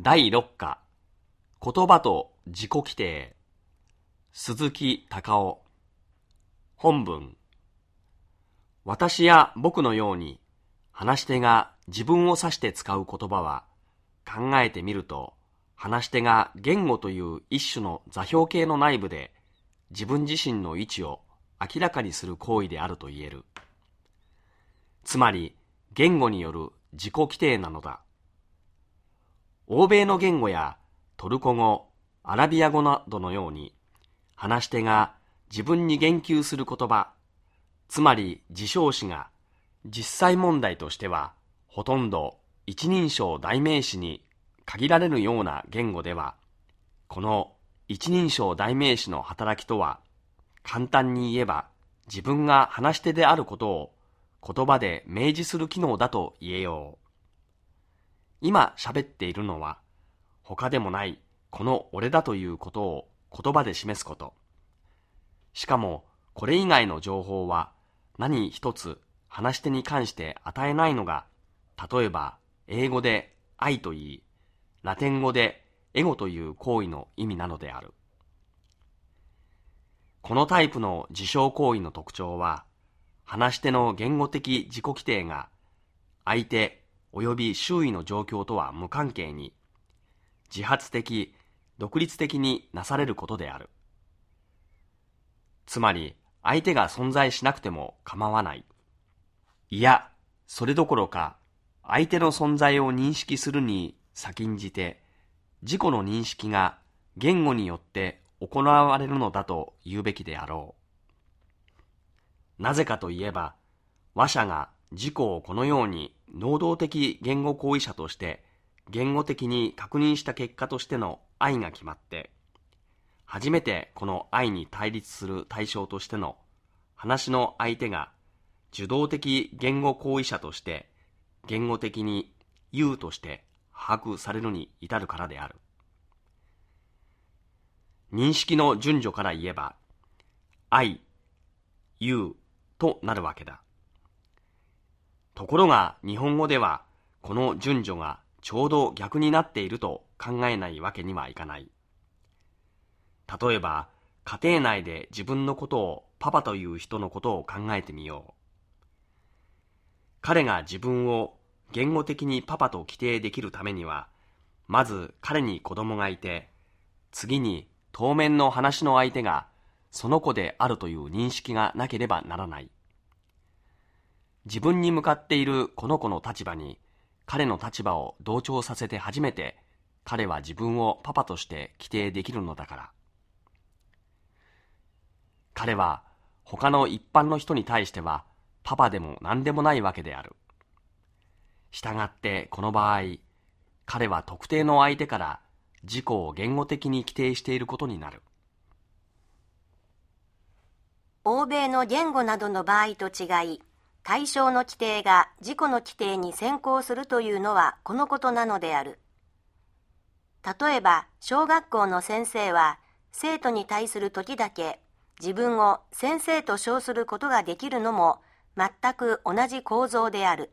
第六課言葉と自己規定鈴木隆夫本文私や僕のように話し手が自分を指して使う言葉は考えてみると話し手が言語という一種の座標系の内部で自分自身の位置を明らかにする行為であると言える。つまり言語による自己規定なのだ。欧米の言語やトルコ語、アラビア語などのように、話し手が自分に言及する言葉、つまり自称詞が実際問題としてはほとんど一人称代名詞に限られるような言語では、この一人称代名詞の働きとは、簡単に言えば自分が話し手であることを言葉で明示する機能だと言えよう。今喋っているのは、他でもないこの俺だということを言葉で示すこと。しかも、これ以外の情報は何一つ話し手に関して与えないのが、例えば英語で愛と言い、ラテン語でエゴという行為の意味なのである。このタイプの自称行為の特徴は、話し手の言語的自己規定が相手及び周囲の状況とは無関係に、自発的、独立的になされることである。つまり、相手が存在しなくても構わない。いや、それどころか、相手の存在を認識するに先んじて、自己の認識が言語によって行われるのだと言うべきであろう。なぜかといえば、話者が自己をこのように能動的言語行為者として言語的に確認した結果としての愛が決まって、初めてこの愛に対立する対象としての話の相手が受動的言語行為者として言語的に言うとして把握されるに至るからである。認識の順序から言えば、愛、言うとなるわけだ。ところが日本語ではこの順序がちょうど逆になっていると考えないわけにはいかない。例えば、家庭内で自分のことをパパという人のことを考えてみよう。彼が自分を言語的にパパと規定できるためには、まず彼に子供がいて、次に当面の話の相手がその子であるという認識がなければならない。自分に向かっているこの子の立場に彼の立場を同調させて初めて彼は自分をパパとして規定できるのだから。彼は他の一般の人に対してはパパでも何でもないわけである。したがってこの場合、彼は特定の相手から自己を言語的に規定していることになる。欧米の言語などの場合と違い、対象の規定が自己の規定に先行するというのはこのことなのである。例えば、小学校の先生は、生徒に対する時だけ自分を先生と称することができるのも全く同じ構造である。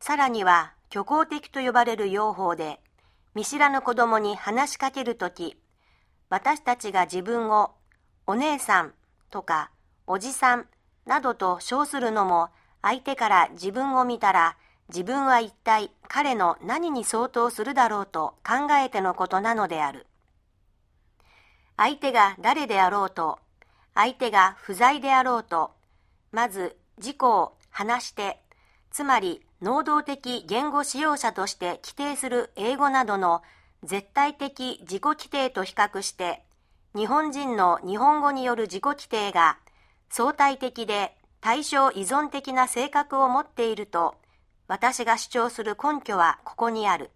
さらには、虚構的と呼ばれる用法で、見知らぬ子供に話しかけるとき、私たちが自分をお姉さんとかおじさんなどと称するのも相手から自分を見たら自分は一体彼の何に相当するだろうと考えてのことなのである。相手が誰であろうと、相手が不在であろうと、まず自己を話して、つまり能動的言語使用者として規定する英語などの絶対的自己規定と比較して、日本人の日本語による自己規定が相対的で対象依存的な性格を持っていると私が主張する根拠はここにある。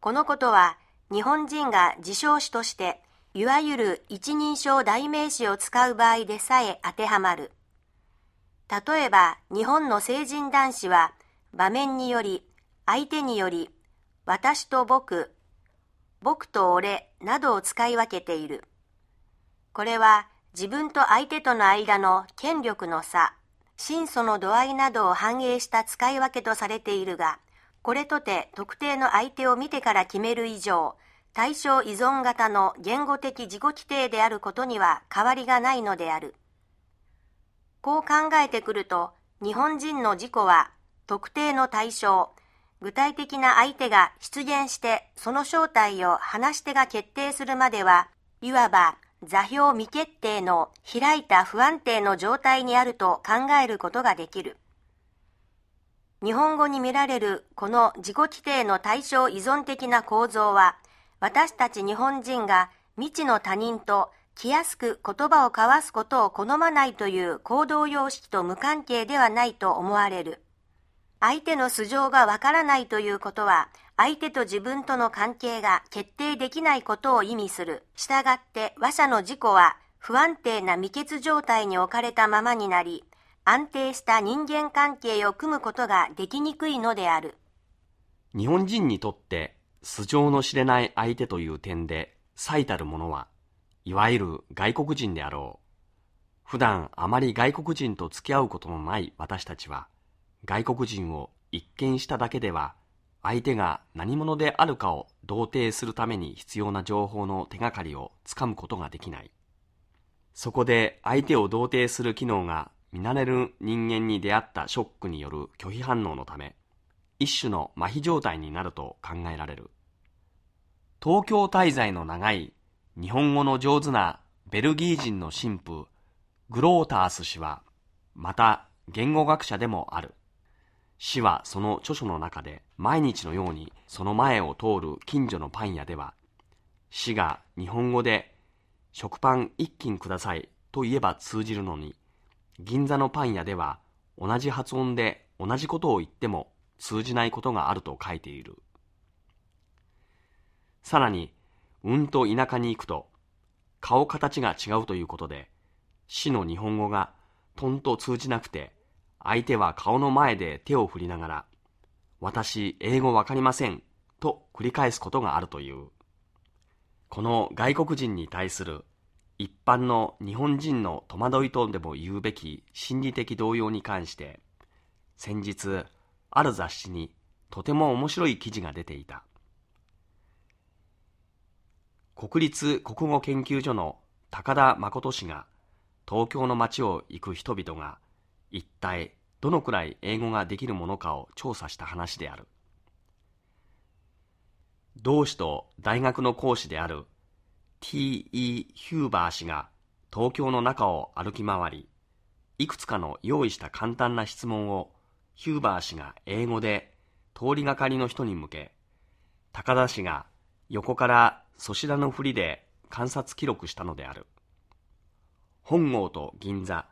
このことは日本人が自称詞としていわゆる一人称代名詞を使う場合でさえ当てはまる。例えば日本の成人男子は場面により相手により私と僕、僕と俺などを使い分けている。これは自分と相手との間の権力の差、真素の度合いなどを反映した使い分けとされているが、これとて特定の相手を見てから決める以上、対象依存型の言語的自己規定であることには変わりがないのである。こう考えてくると、日本人の自己は特定の対象、具体的な相手が出現してその正体を話し手が決定するまでは、いわば座標未決定の開いた不安定の状態にあると考えることができる。日本語に見られるこの自己規定の対象依存的な構造は、私たち日本人が未知の他人と気安く言葉を交わすことを好まないという行動様式と無関係ではないと思われる。相手の素性がわからないということは、相手と自分との関係が決定できないことを意味する。したがって話者の自己は不安定な未決状態に置かれたままになり、安定した人間関係を組むことができにくいのである。日本人にとって素性の知れない相手という点で最たるものは、いわゆる外国人であろう。普段あまり外国人と付き合うことのない私たちは、外国人を一見しただけでは、相手が何者であるかを同定するために必要な情報の手がかりをつかむことができない。そこで相手を同定する機能が見慣れる人間に出会ったショックによる拒否反応のため、一種の麻痺状態になると考えられる。東京滞在の長い日本語の上手なベルギー人の神父、グロータース氏は、また言語学者でもある。氏はその著書の中で毎日のようにその前を通る近所のパン屋では、氏が日本語で食パン一斤くださいと言えば通じるのに、銀座のパン屋では同じ発音で同じことを言っても通じないことがあると書いている。さらに、うんと田舎に行くと、顔形が違うということで、死の日本語がとんと通じなくて、相手は顔の前で手を振りながら、私、英語わかりません、と繰り返すことがあるという。この外国人に対する一般の日本人の戸惑いとでも言うべき心理的動揺に関して、先日、ある雑誌にとても面白い記事が出ていた。国立国語研究所の高田誠氏が東京の街を行く人々が一体どのくらい英語ができるものかを調査した話である。同志と大学の講師である T.E. ヒューバー氏が東京の中を歩き回り、いくつかの用意した簡単な質問をヒューバー氏が英語で通りがかりの人に向け、高田氏が横から粗品のふりで観察記録したのである。本郷と銀座、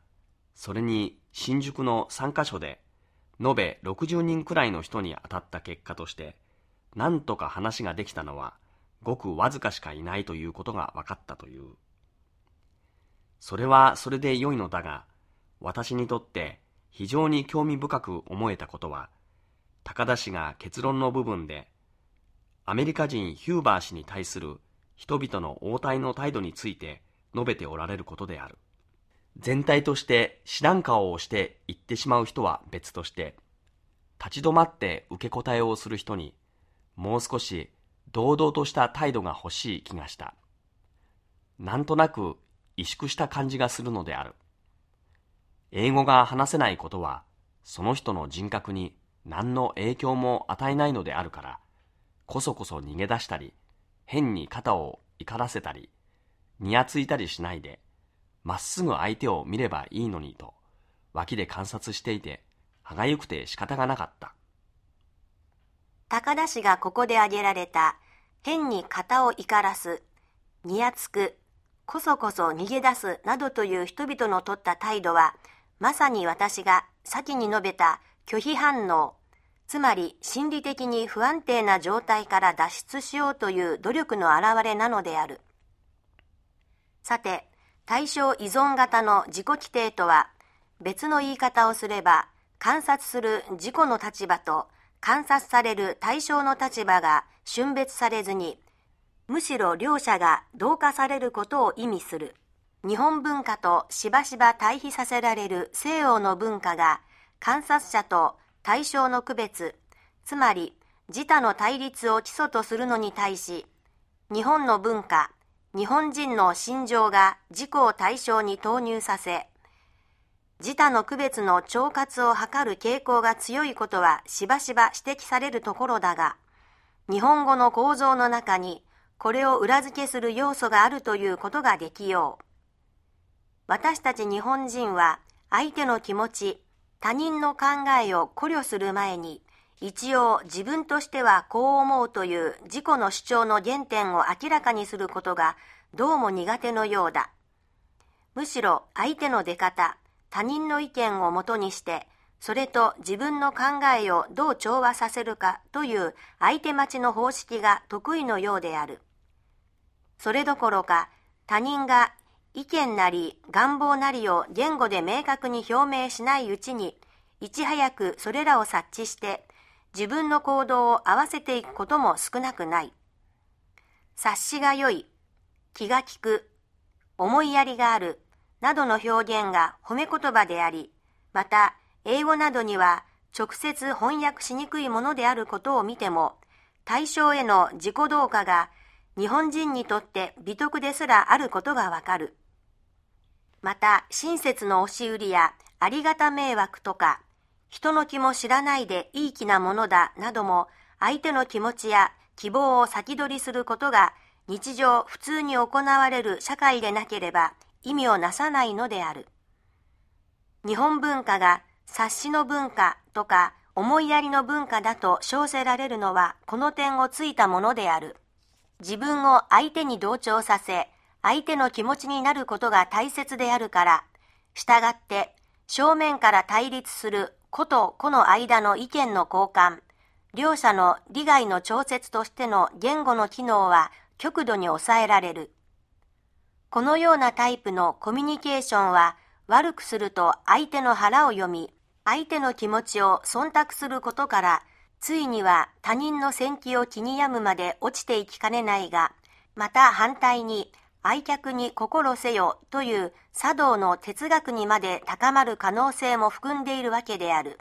それに新宿の3カ所で、延べ60人くらいの人に当たった結果として、なんとか話ができたのは、ごくわずかしかいないということが分かったという。それはそれで良いのだが、私にとって非常に興味深く思えたことは、高田氏が結論の部分で、アメリカ人ヒューバー氏に対する人々の応対の態度について述べておられることである。全体として知らん顔をして言ってしまう人は別として、立ち止まって受け答えをする人に、もう少し堂々とした態度が欲しい気がした。なんとなく萎縮した感じがするのである。英語が話せないことは、その人の人格に何の影響も与えないのであるから、こそこそ逃げ出したり、変に肩を怒らせたり、にやついたりしないで、まっすぐ相手を見ればいいのにと、脇で観察していて、歯がゆくて仕方がなかった。高田氏がここで挙げられた、変に肩を怒らす、にやつく、こそこそ逃げ出すなどという人々の取った態度は、まさに私が先に述べた拒否反応、つまり心理的に不安定な状態から脱出しようという努力の表れなのである。さて、対象依存型の自己規定とは、別の言い方をすれば、観察する自己の立場と観察される対象の立場が瞬別されずに、むしろ両者が同化されることを意味する。日本文化としばしば対比させられる西洋の文化が観察者と対象の区別、つまり自他の対立を基礎とするのに対し、日本の文化、日本人の心情が自己を対象に投入させ、自他の区別の腸活を図る傾向が強いことはしばしば指摘されるところだが、日本語の構造の中にこれを裏付けする要素があるということができよう。私たち日本人は相手の気持ち、他人の考えを考慮する前に、一応自分としてはこう思うという自己の主張の原点を明らかにすることがどうも苦手のようだ。むしろ相手の出方、他人の意見をもとにして、それと自分の考えをどう調和させるかという相手待ちの方式が得意のようである。それどころか他人が意見なり願望なりを言語で明確に表明しないうちに、いち早くそれらを察知して自分の行動を合わせていくことも少なくない。察しが良い、気が利く、思いやりがある、などの表現が褒め言葉であり、また英語などには直接翻訳しにくいものであることを見ても、対象への自己同化が日本人にとって美徳ですらあることがわかる。また、親切の押し売りやありがた迷惑とか、人の気も知らないでいい気なものだなども、相手の気持ちや希望を先取りすることが日常普通に行われる社会でなければ意味をなさないのである。日本文化が察しの文化とか思いやりの文化だと称せられるのはこの点をついたものである。自分を相手に同調させ、相手の気持ちになることが大切であるから、従って正面から対立する子と子の間の意見の交換、両者の利害の調節としての言語の機能は極度に抑えられる。このようなタイプのコミュニケーションは悪くすると相手の腹を読み、相手の気持ちを忖度することから、ついには他人の戦気を気に病むまで落ちていきかねないが、また反対に愛客に心せよという茶道の哲学にまで高まる可能性も含んでいるわけである。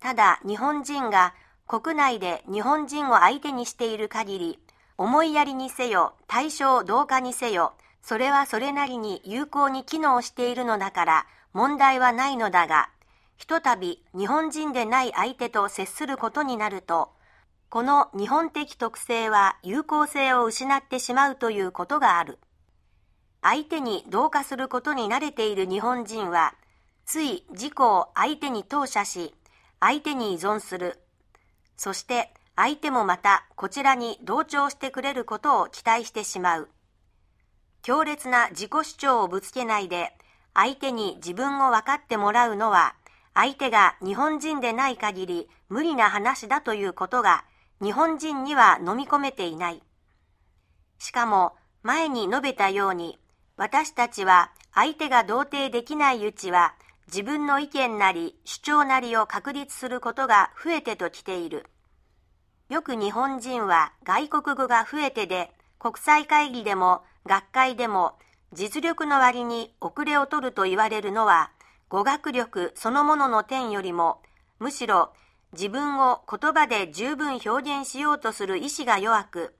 ただ日本人が国内で日本人を相手にしている限り、思いやりにせよ、対象同化にせよ、それはそれなりに有効に機能しているのだから問題はないのだが、ひとたび日本人でない相手と接することになると、この日本的特性は有効性を失ってしまうということがある。相手に同化することに慣れている日本人は、つい自己を相手に投射し、相手に依存する。そして相手もまたこちらに同調してくれることを期待してしまう。強烈な自己主張をぶつけないで、相手に自分を分かってもらうのは、相手が日本人でない限り無理な話だということが日本人には飲み込めていない。しかも前に述べたように私たちは相手が同定できないうちは自分の意見なり主張なりを確立することが増えてときている。よく日本人は外国語が増えてで国際会議でも学会でも実力の割に遅れを取ると言われるのは語学力そのものの点よりもむしろ自分を言葉で十分表現しようとする意志が弱く、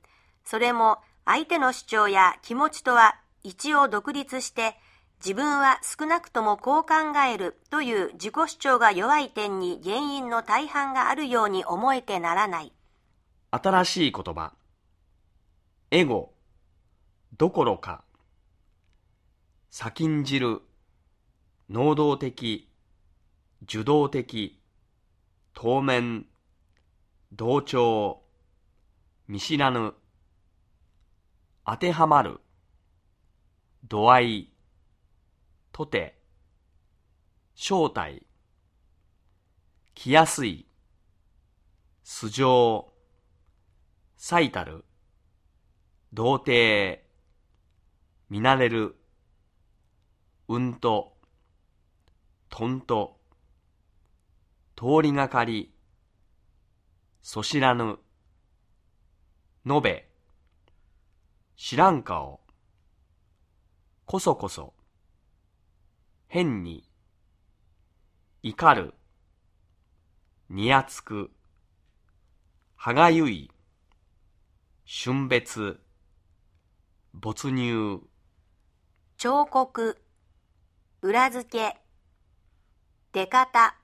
それも相手の主張や気持ちとは一応独立して、自分は少なくともこう考えるという自己主張が弱い点に原因の大半があるように思えてならない。新しい言葉。エゴ、どころか、先んじる、能動的、受動的、当面、同調、見知らぬ、当てはまる、度合い、とて、正体、来やすい、素性、最たる、童貞、見慣れる、うんと、とんと、通りがかり、そしらぬ、のべ、知らん顔、こそこそ、変に、怒る、にやつく、歯がゆい、春別、没入、彫刻、裏付け、出方、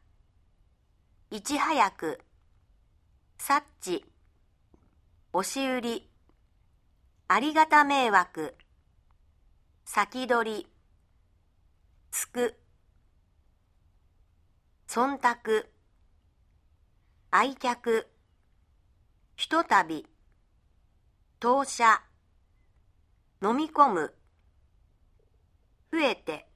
いち早く、察知、押し売り、ありがた迷惑、先取り、つく、忖度、愛客、ひとたび、当社、飲み込む、増えて、